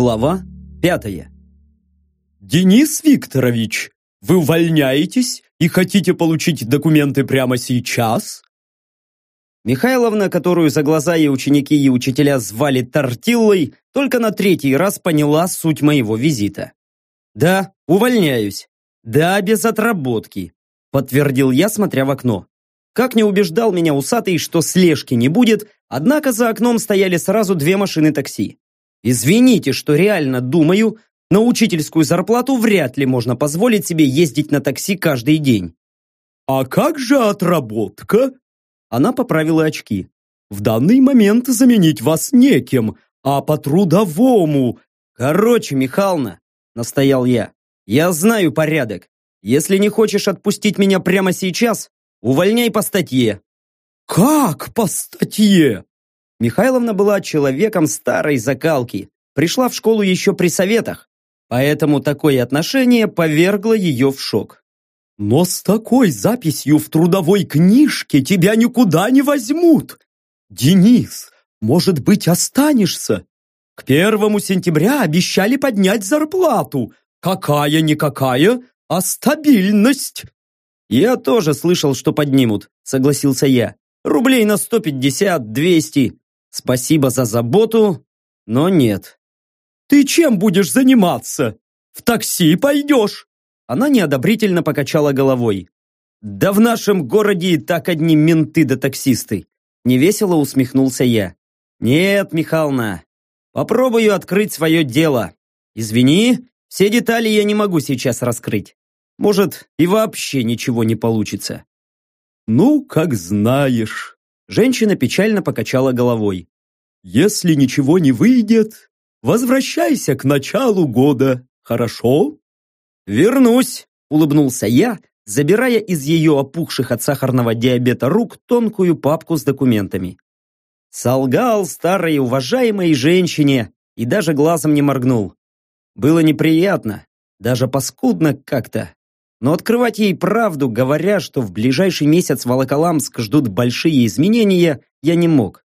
Глава пятая. «Денис Викторович, вы увольняетесь и хотите получить документы прямо сейчас?» Михайловна, которую за глаза и ученики, и учителя звали Тортиллой, только на третий раз поняла суть моего визита. «Да, увольняюсь. Да, без отработки», подтвердил я, смотря в окно. Как не убеждал меня усатый, что слежки не будет, однако за окном стояли сразу две машины такси. Извините, что реально думаю, на учительскую зарплату вряд ли можно позволить себе ездить на такси каждый день. «А как же отработка?» Она поправила очки. «В данный момент заменить вас некем, а по трудовому...» «Короче, Михална», — настоял я, — «я знаю порядок. Если не хочешь отпустить меня прямо сейчас, увольняй по статье». «Как по статье?» Михайловна была человеком старой закалки, пришла в школу еще при советах, поэтому такое отношение повергло ее в шок. «Но с такой записью в трудовой книжке тебя никуда не возьмут! Денис, может быть, останешься? К первому сентября обещали поднять зарплату. Какая-никакая, а стабильность!» «Я тоже слышал, что поднимут», — согласился я. «Рублей на сто пятьдесят, двести. Спасибо за заботу, но нет. Ты чем будешь заниматься? В такси пойдешь? Она неодобрительно покачала головой. Да в нашем городе и так одни менты да таксисты. Невесело усмехнулся я. Нет, Михална, попробую открыть свое дело. Извини, все детали я не могу сейчас раскрыть. Может, и вообще ничего не получится. Ну, как знаешь. Женщина печально покачала головой. «Если ничего не выйдет, возвращайся к началу года, хорошо?» «Вернусь», — улыбнулся я, забирая из ее опухших от сахарного диабета рук тонкую папку с документами. Солгал старой уважаемой женщине и даже глазом не моргнул. Было неприятно, даже паскудно как-то. Но открывать ей правду, говоря, что в ближайший месяц Волоколамск ждут большие изменения, я не мог.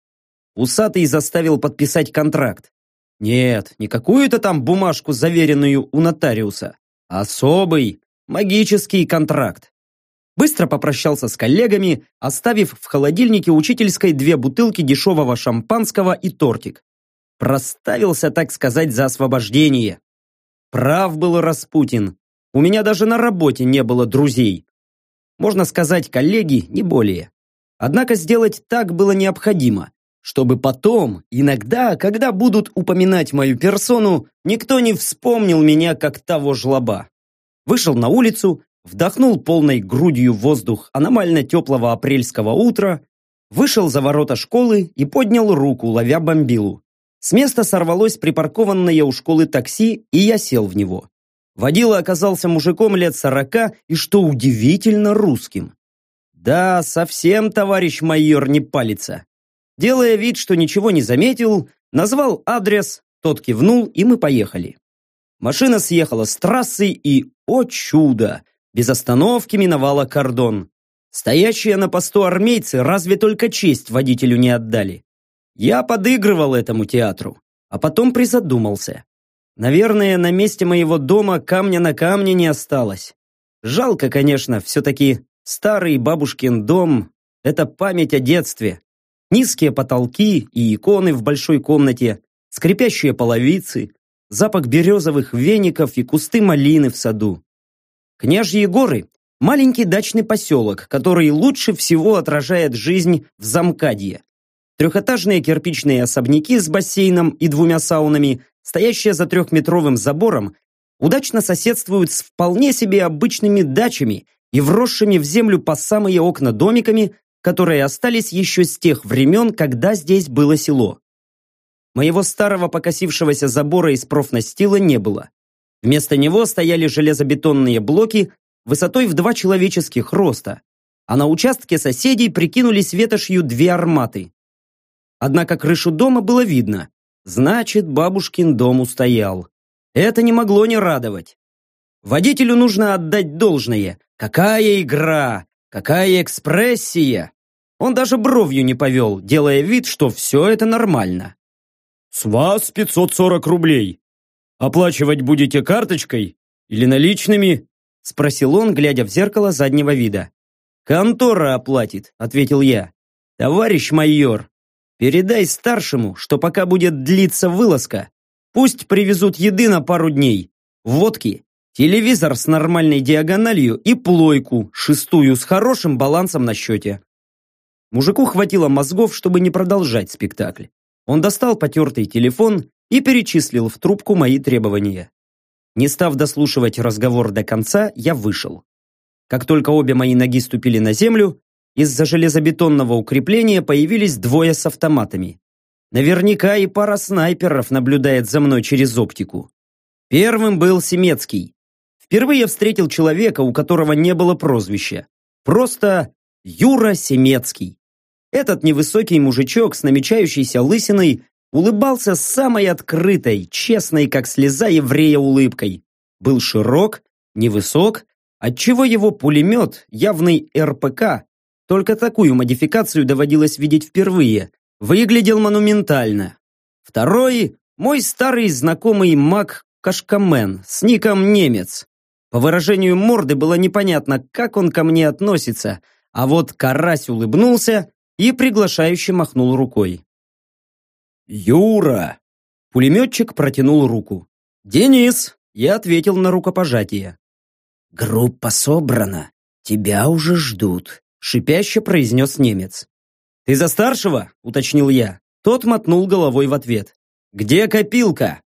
Усатый заставил подписать контракт. Нет, не какую-то там бумажку, заверенную у нотариуса. Особый, магический контракт. Быстро попрощался с коллегами, оставив в холодильнике учительской две бутылки дешевого шампанского и тортик. Проставился, так сказать, за освобождение. Прав был Распутин. У меня даже на работе не было друзей. Можно сказать, коллеги, не более. Однако сделать так было необходимо, чтобы потом, иногда, когда будут упоминать мою персону, никто не вспомнил меня как того жлоба. Вышел на улицу, вдохнул полной грудью воздух аномально теплого апрельского утра, вышел за ворота школы и поднял руку, ловя бомбилу. С места сорвалось припаркованное у школы такси, и я сел в него. Водила оказался мужиком лет сорока и, что удивительно, русским. Да, совсем товарищ майор не палится. Делая вид, что ничего не заметил, назвал адрес, тот кивнул, и мы поехали. Машина съехала с трассы и, о чудо, без остановки миновала кордон. Стоящие на посту армейцы разве только честь водителю не отдали. Я подыгрывал этому театру, а потом призадумался. Наверное, на месте моего дома камня на камне не осталось. Жалко, конечно, все-таки старый бабушкин дом – это память о детстве. Низкие потолки и иконы в большой комнате, скрипящие половицы, запах березовых веников и кусты малины в саду. Княжьи горы – маленький дачный поселок, который лучше всего отражает жизнь в Замкадье. Трехэтажные кирпичные особняки с бассейном и двумя саунами стоящие за трехметровым забором, удачно соседствуют с вполне себе обычными дачами и вросшими в землю по самые окна домиками, которые остались еще с тех времен, когда здесь было село. Моего старого покосившегося забора из профнастила не было. Вместо него стояли железобетонные блоки высотой в два человеческих роста, а на участке соседей прикинулись ветошью две арматы. Однако крышу дома было видно, Значит, бабушкин дом устоял. Это не могло не радовать. Водителю нужно отдать должное. Какая игра! Какая экспрессия! Он даже бровью не повел, делая вид, что все это нормально. «С вас 540 рублей!» «Оплачивать будете карточкой или наличными?» Спросил он, глядя в зеркало заднего вида. «Контора оплатит», — ответил я. «Товарищ майор, передай старшему, что пока будет длиться вылазка, пусть привезут еды на пару дней, водки, телевизор с нормальной диагональю и плойку, шестую с хорошим балансом на счете». Мужику хватило мозгов, чтобы не продолжать спектакль. Он достал потертый телефон и перечислил в трубку мои требования. Не став дослушивать разговор до конца, я вышел. Как только обе мои ноги ступили на землю, из-за железобетонного укрепления появились двое с автоматами. Наверняка и пара снайперов наблюдает за мной через оптику. Первым был Семецкий. Впервые встретил человека, у которого не было прозвища. Просто Юра Семецкий. Этот невысокий мужичок с намечающейся лысиной улыбался самой открытой, честной, как слеза еврея улыбкой. Был широк, невысок, отчего его пулемет, явный РПК, только такую модификацию доводилось видеть впервые, выглядел монументально. Второй – мой старый знакомый маг Кашкамен с ником Немец. По выражению морды было непонятно, как он ко мне относится, а вот Карась улыбнулся и приглашающе махнул рукой. «Юра!» Пулеметчик протянул руку. «Денис!» Я ответил на рукопожатие. «Группа собрана. Тебя уже ждут», — шипяще произнес немец. «Ты за старшего?» — уточнил я. Тот мотнул головой в ответ. «Где копилка?»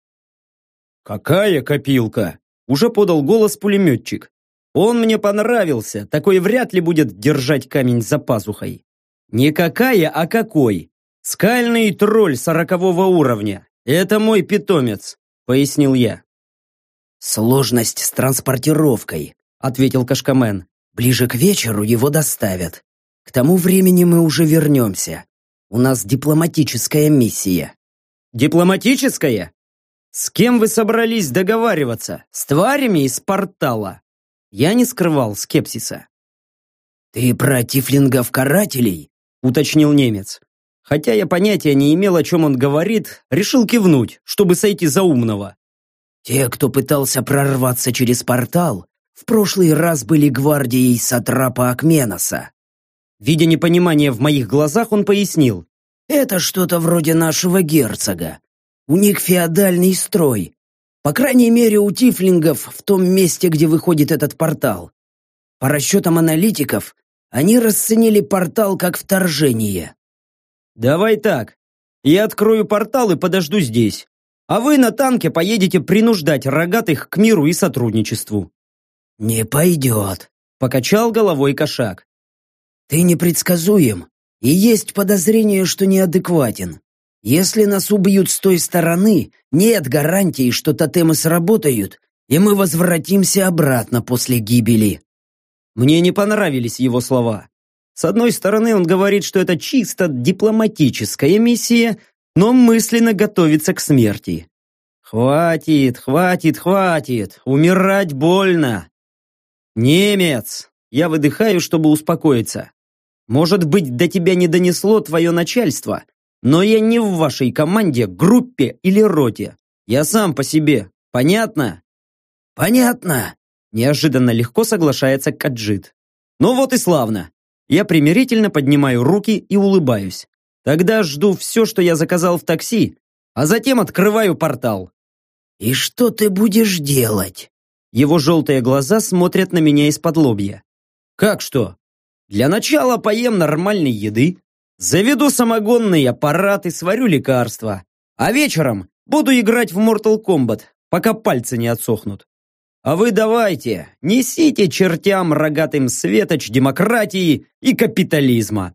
«Какая копилка?» — уже подал голос пулеметчик. «Он мне понравился, такой вряд ли будет держать камень за пазухой». «Не какая, а какой. «Скальный тролль сорокового уровня. Это мой питомец», — пояснил я. «Сложность с транспортировкой», — ответил Кашкамен. «Ближе к вечеру его доставят. К тому времени мы уже вернемся. У нас дипломатическая миссия». «Дипломатическая? С кем вы собрались договариваться? С тварями из портала?» Я не скрывал скепсиса. «Ты про тифлингов-карателей?» — уточнил немец. Хотя я понятия не имел, о чем он говорит, решил кивнуть, чтобы сойти за умного. Те, кто пытался прорваться через портал, в прошлый раз были гвардией Сатрапа Акменоса. Видя непонимание в моих глазах, он пояснил. «Это что-то вроде нашего герцога. У них феодальный строй. По крайней мере, у тифлингов в том месте, где выходит этот портал. По расчетам аналитиков, они расценили портал как вторжение. «Давай так. Я открою портал и подожду здесь. А вы на танке поедете принуждать рогатых к миру и сотрудничеству». «Не пойдет», — покачал головой кошак. «Ты непредсказуем, и есть подозрение, что неадекватен. Если нас убьют с той стороны, нет гарантии, что тотемы сработают, и мы возвратимся обратно после гибели». Мне не понравились его слова. С одной стороны, он говорит, что это чисто дипломатическая миссия, но мысленно готовится к смерти. Хватит, хватит, хватит, умирать больно. Немец, я выдыхаю, чтобы успокоиться. Может быть, до тебя не донесло твое начальство, но я не в вашей команде, группе или роте. Я сам по себе. Понятно? Понятно. Неожиданно легко соглашается Каджит. Ну вот и славно. Я примирительно поднимаю руки и улыбаюсь. Тогда жду все, что я заказал в такси, а затем открываю портал. «И что ты будешь делать?» Его желтые глаза смотрят на меня из-под лобья. «Как что? Для начала поем нормальной еды, заведу самогонный аппарат и сварю лекарства, а вечером буду играть в Mortal Kombat, пока пальцы не отсохнут. А вы давайте, несите чертям рогатым светоч демократии и капитализма.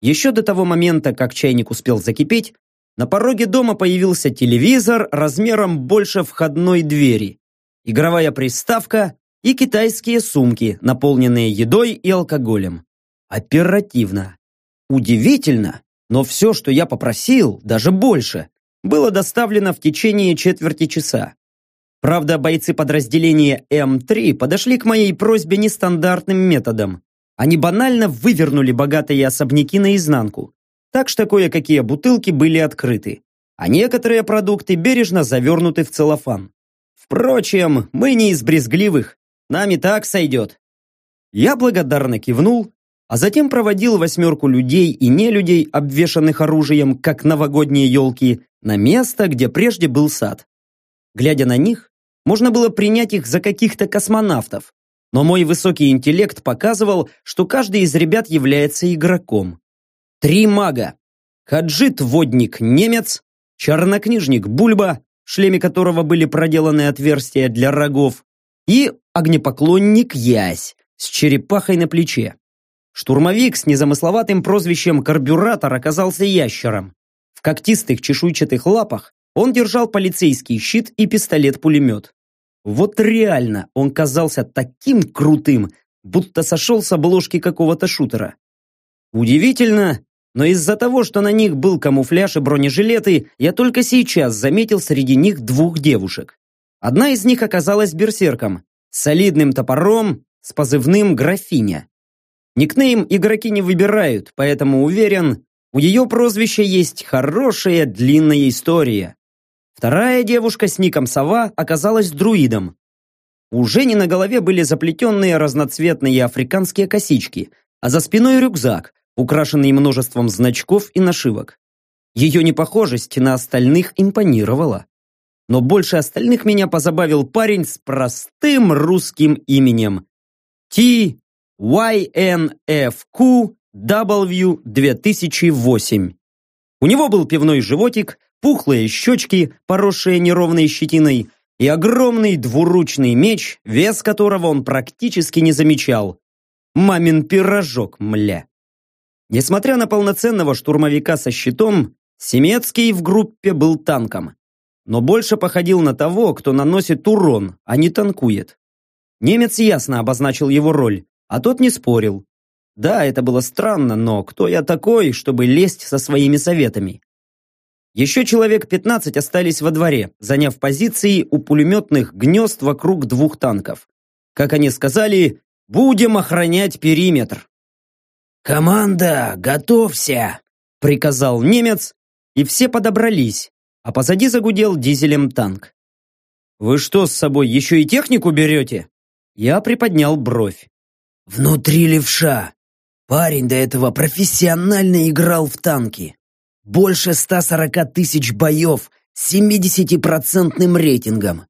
Еще до того момента, как чайник успел закипеть, на пороге дома появился телевизор размером больше входной двери, игровая приставка и китайские сумки, наполненные едой и алкоголем. Оперативно. Удивительно, но все, что я попросил, даже больше, было доставлено в течение четверти часа. Правда, бойцы подразделения М3 подошли к моей просьбе нестандартным методом. Они банально вывернули богатые особняки наизнанку. Так что кое-какие бутылки были открыты. а некоторые продукты бережно завернуты в целлофан. Впрочем, мы не из брезгливых, нам и так сойдет. Я благодарно кивнул, а затем проводил восьмерку людей и нелюдей, обвешанных оружием, как новогодние елки, на место, где прежде был сад. Глядя на них, можно было принять их за каких-то космонавтов, но мой высокий интеллект показывал, что каждый из ребят является игроком. Три мага. Хаджит-водник немец, чернокнижник Бульба, в шлеме которого были проделаны отверстия для рогов, и огнепоклонник Ясь с черепахой на плече. Штурмовик с незамысловатым прозвищем «Карбюратор» оказался ящером. В когтистых чешуйчатых лапах он держал полицейский щит и пистолет-пулемет. Вот реально он казался таким крутым, будто сошел с обложки какого-то шутера. Удивительно, но из-за того, что на них был камуфляж и бронежилеты, я только сейчас заметил среди них двух девушек. Одна из них оказалась берсерком, солидным топором, с позывным «Графиня». Никнейм игроки не выбирают, поэтому уверен, у ее прозвища есть хорошая длинная история. Вторая девушка с ником Сова оказалась друидом. У Жени на голове были заплетенные разноцветные африканские косички, а за спиной рюкзак, украшенный множеством значков и нашивок. Ее непохожесть на остальных импонировала. Но больше остальных меня позабавил парень с простым русским именем T YNFQ W 2008. У него был пивной животик, пухлые щечки, поросшие неровной щетиной, и огромный двуручный меч, вес которого он практически не замечал. Мамин пирожок, мля. Несмотря на полноценного штурмовика со щитом, Семецкий в группе был танком, но больше походил на того, кто наносит урон, а не танкует. Немец ясно обозначил его роль, а тот не спорил. Да, это было странно, но кто я такой, чтобы лезть со своими советами? Еще человек 15 остались во дворе, заняв позиции у пулеметных гнезд вокруг двух танков. Как они сказали, будем охранять периметр. «Команда, готовься!» – приказал немец, и все подобрались, а позади загудел дизелем танк. «Вы что с собой, еще и технику берете?» Я приподнял бровь. «Внутри левша. Парень до этого профессионально играл в танки. Больше 140 тысяч боев с 70-процентным рейтингом.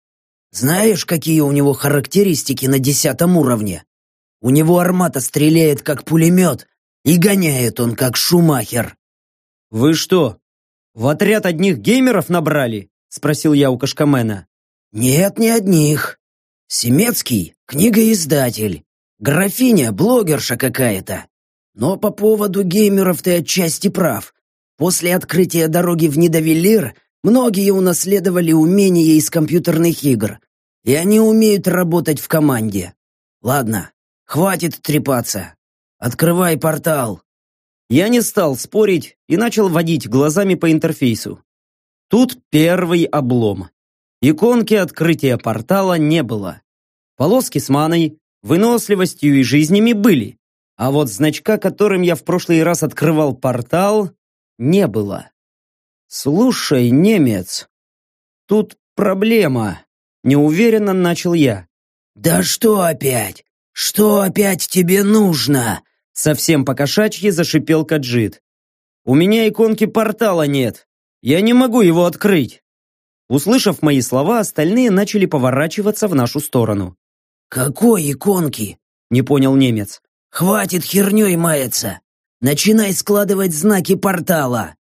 Знаешь, какие у него характеристики на десятом уровне? У него армата стреляет как пулемет, и гоняет он как шумахер. «Вы что, в отряд одних геймеров набрали?» спросил я у Кашкамена. «Нет, не одних. Семецкий — книгоиздатель. Графиня — блогерша какая-то. Но по поводу геймеров ты отчасти прав. После открытия дороги в Недовелир многие унаследовали умения из компьютерных игр, и они умеют работать в команде. Ладно, хватит трепаться. Открывай портал. Я не стал спорить и начал водить глазами по интерфейсу. Тут первый облом. Иконки открытия портала не было. Полоски с маной, выносливостью и жизнями были, а вот значка, которым я в прошлый раз открывал портал, не было. «Слушай, немец, тут проблема», — неуверенно начал я. «Да что опять? Что опять тебе нужно?» Совсем покошачьи зашипел Каджит. «У меня иконки портала нет. Я не могу его открыть». Услышав мои слова, остальные начали поворачиваться в нашу сторону. «Какой иконки?» — не понял немец. «Хватит херней маяться. Начинай складывать знаки портала!»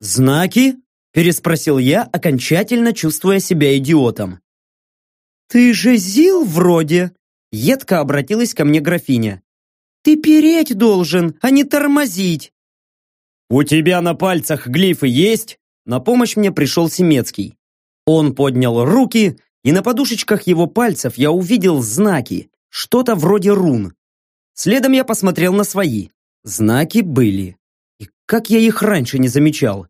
«Знаки?» – переспросил я, окончательно чувствуя себя идиотом. «Ты же Зил вроде?» – едко обратилась ко мне графиня. «Ты переть должен, а не тормозить!» «У тебя на пальцах глифы есть?» На помощь мне пришел Семецкий. Он поднял руки, и на подушечках его пальцев я увидел знаки, что-то вроде рун. Следом я посмотрел на свои. Знаки были. И как я их раньше не замечал.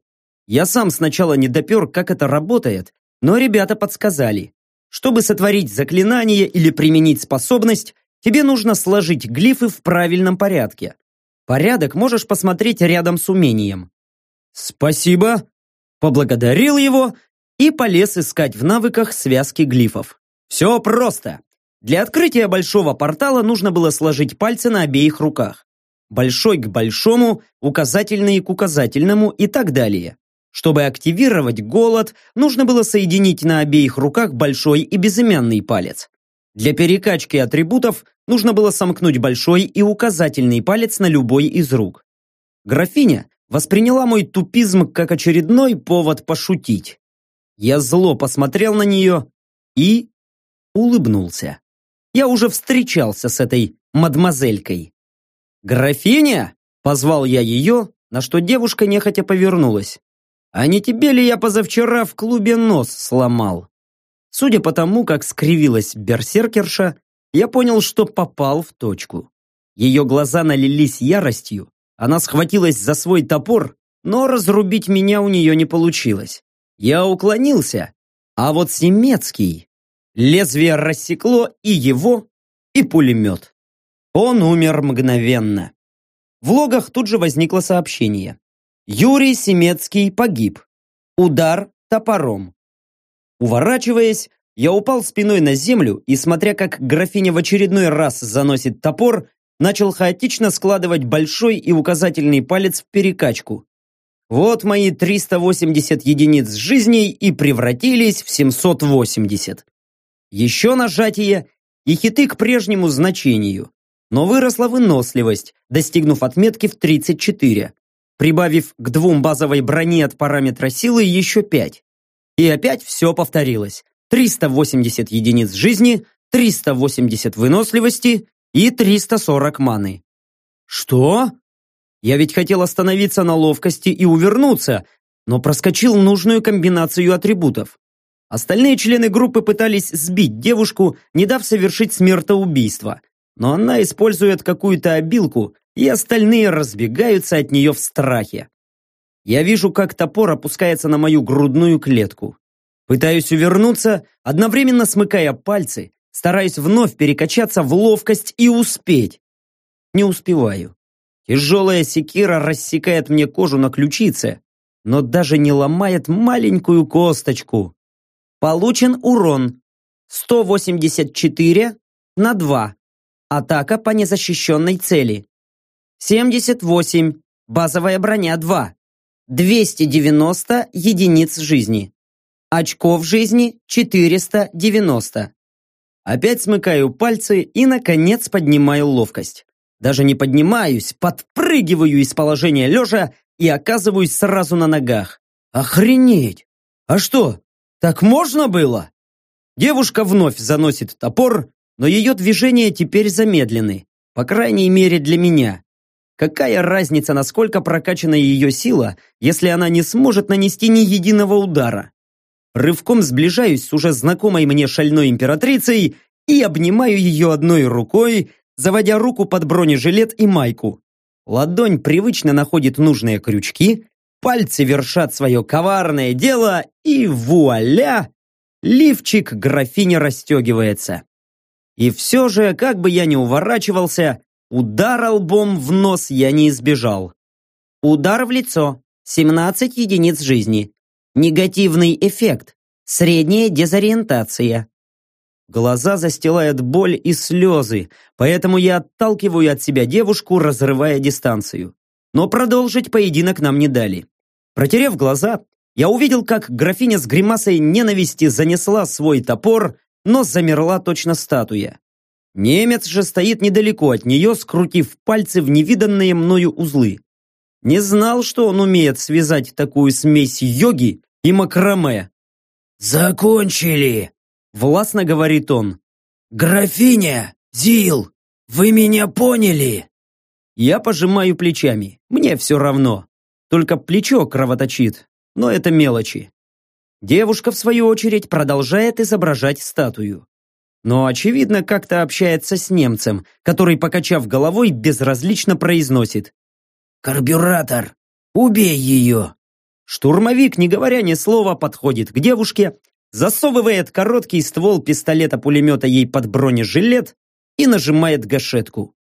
Я сам сначала не допер, как это работает, но ребята подсказали. Чтобы сотворить заклинание или применить способность, тебе нужно сложить глифы в правильном порядке. Порядок можешь посмотреть рядом с умением. «Спасибо!» поблагодарил его и полез искать в навыках связки глифов. Все просто. Для открытия большого портала нужно было сложить пальцы на обеих руках. Большой к большому, указательный к указательному и так далее. Чтобы активировать голод, нужно было соединить на обеих руках большой и безымянный палец. Для перекачки атрибутов нужно было сомкнуть большой и указательный палец на любой из рук. Графиня восприняла мой тупизм как очередной повод пошутить. Я зло посмотрел на нее и улыбнулся. Я уже встречался с этой мадмазелькой. «Графиня?» – позвал я ее, на что девушка нехотя повернулась. «А не тебе ли я позавчера в клубе нос сломал?» Судя по тому, как скривилась берсеркерша, я понял, что попал в точку. Ее глаза налились яростью, она схватилась за свой топор, но разрубить меня у нее не получилось. Я уклонился, а вот Семецкий... Лезвие рассекло и его, и пулемет. Он умер мгновенно. В логах тут же возникло сообщение. Юрий Семецкий погиб. Удар топором. Уворачиваясь, я упал спиной на землю и, смотря как графиня в очередной раз заносит топор, начал хаотично складывать большой и указательный палец в перекачку. Вот мои 380 единиц жизней и превратились в 780. Еще нажатие, и хиты к прежнему значению. Но выросла выносливость, достигнув отметки в 34, прибавив к двум базовой брони от параметра силы еще 5. И опять все повторилось. 380 единиц жизни, 380 выносливости и 340 маны. Что? Я ведь хотел остановиться на ловкости и увернуться, но проскочил нужную комбинацию атрибутов. Остальные члены группы пытались сбить девушку, не дав совершить смертоубийство. Но она использует какую-то обилку, и остальные разбегаются от нее в страхе. Я вижу, как топор опускается на мою грудную клетку. Пытаюсь увернуться, одновременно смыкая пальцы, стараясь вновь перекачаться в ловкость и успеть. Не успеваю. Тяжелая секира рассекает мне кожу на ключице, но даже не ломает маленькую косточку. Получен урон 184 на 2. Атака по незащищенной цели. 78. Базовая броня 2. 290 единиц жизни. Очков жизни 490. Опять смыкаю пальцы и, наконец, поднимаю ловкость. Даже не поднимаюсь, подпрыгиваю из положения лежа и оказываюсь сразу на ногах. Охренеть! А что, так можно было? Девушка вновь заносит топор, но ее движения теперь замедлены. По крайней мере для меня. Какая разница, насколько прокачана ее сила, если она не сможет нанести ни единого удара? Рывком сближаюсь с уже знакомой мне шальной императрицей и обнимаю ее одной рукой, заводя руку под бронежилет и майку. Ладонь привычно находит нужные крючки, пальцы вершат свое коварное дело, и вуаля! Лифчик графини расстегивается. И все же, как бы я ни уворачивался, удара лбом в нос я не избежал. Удар в лицо. 17 единиц жизни. Негативный эффект. Средняя дезориентация. Глаза застилают боль и слезы, поэтому я отталкиваю от себя девушку, разрывая дистанцию. Но продолжить поединок нам не дали. Протерев глаза, я увидел, как графиня с гримасой ненависти занесла свой топор, но замерла точно статуя. Немец же стоит недалеко от нее, скрутив пальцы в невиданные мною узлы. Не знал, что он умеет связать такую смесь йоги и макраме. «Закончили!» Властно говорит он. «Графиня! Зил! Вы меня поняли?» Я пожимаю плечами. Мне все равно. Только плечо кровоточит. Но это мелочи. Девушка, в свою очередь, продолжает изображать статую. Но, очевидно, как-то общается с немцем, который, покачав головой, безразлично произносит. «Карбюратор! Убей ее!» Штурмовик, не говоря ни слова, подходит к девушке, засовывает короткий ствол пистолета-пулемета ей под бронежилет и нажимает гашетку.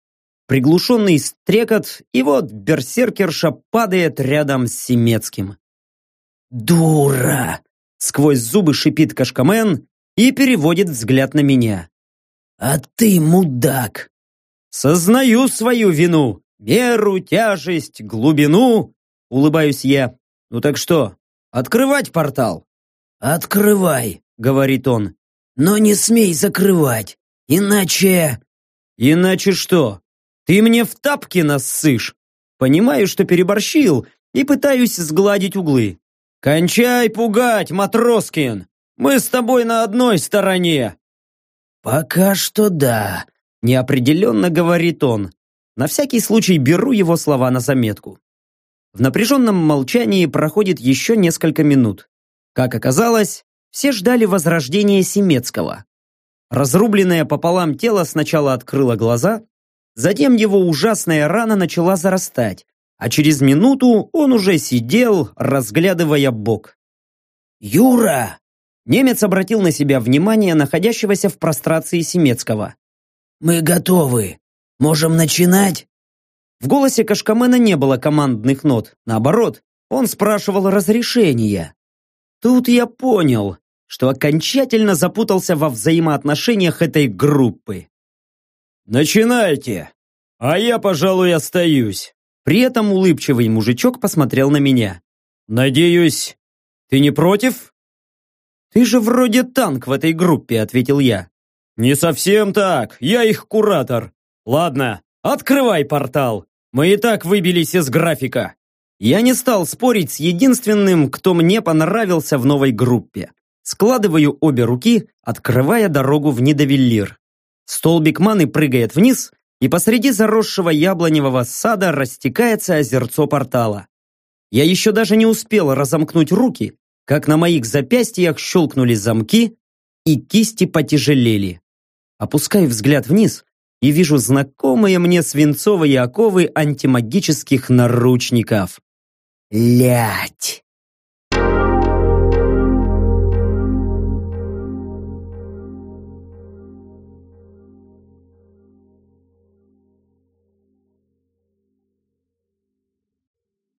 Приглушенный стрекот, и вот берсеркерша падает рядом с Семецким. «Дура!» Сквозь зубы шипит Кашкамен и переводит взгляд на меня. «А ты мудак!» «Сознаю свою вину, меру, тяжесть, глубину!» Улыбаюсь я. «Ну так что, открывать портал?» «Открывай!» — говорит он. «Но не смей закрывать, иначе...» «Иначе что? Ты мне в тапки нассышь!» Понимаю, что переборщил, и пытаюсь сгладить углы. «Кончай пугать, Матроскин! Мы с тобой на одной стороне!» «Пока что да», — неопределенно говорит он. На всякий случай беру его слова на заметку. В напряженном молчании проходит еще несколько минут. Как оказалось, все ждали возрождения Семецкого. Разрубленное пополам тело сначала открыло глаза, затем его ужасная рана начала зарастать, а через минуту он уже сидел, разглядывая бок. «Юра!» Немец обратил на себя внимание находящегося в прострации Семецкого. «Мы готовы. Можем начинать?» В голосе Кашкамена не было командных нот. Наоборот, он спрашивал разрешения. Тут я понял, что окончательно запутался во взаимоотношениях этой группы. «Начинайте, а я, пожалуй, остаюсь». При этом улыбчивый мужичок посмотрел на меня. «Надеюсь, ты не против?» «Ты же вроде танк в этой группе», — ответил я. «Не совсем так, я их куратор. Ладно, открывай портал. Мы и так выбились из графика». Я не стал спорить с единственным, кто мне понравился в новой группе. Складываю обе руки, открывая дорогу в Недовеллир. Столбик маны прыгает вниз, и посреди заросшего яблоневого сада растекается озерцо портала. Я еще даже не успел разомкнуть руки, как на моих запястьях щелкнули замки, и кисти потяжелели. Опускаю взгляд вниз и вижу знакомые мне свинцовые оковы антимагических наручников. Лять!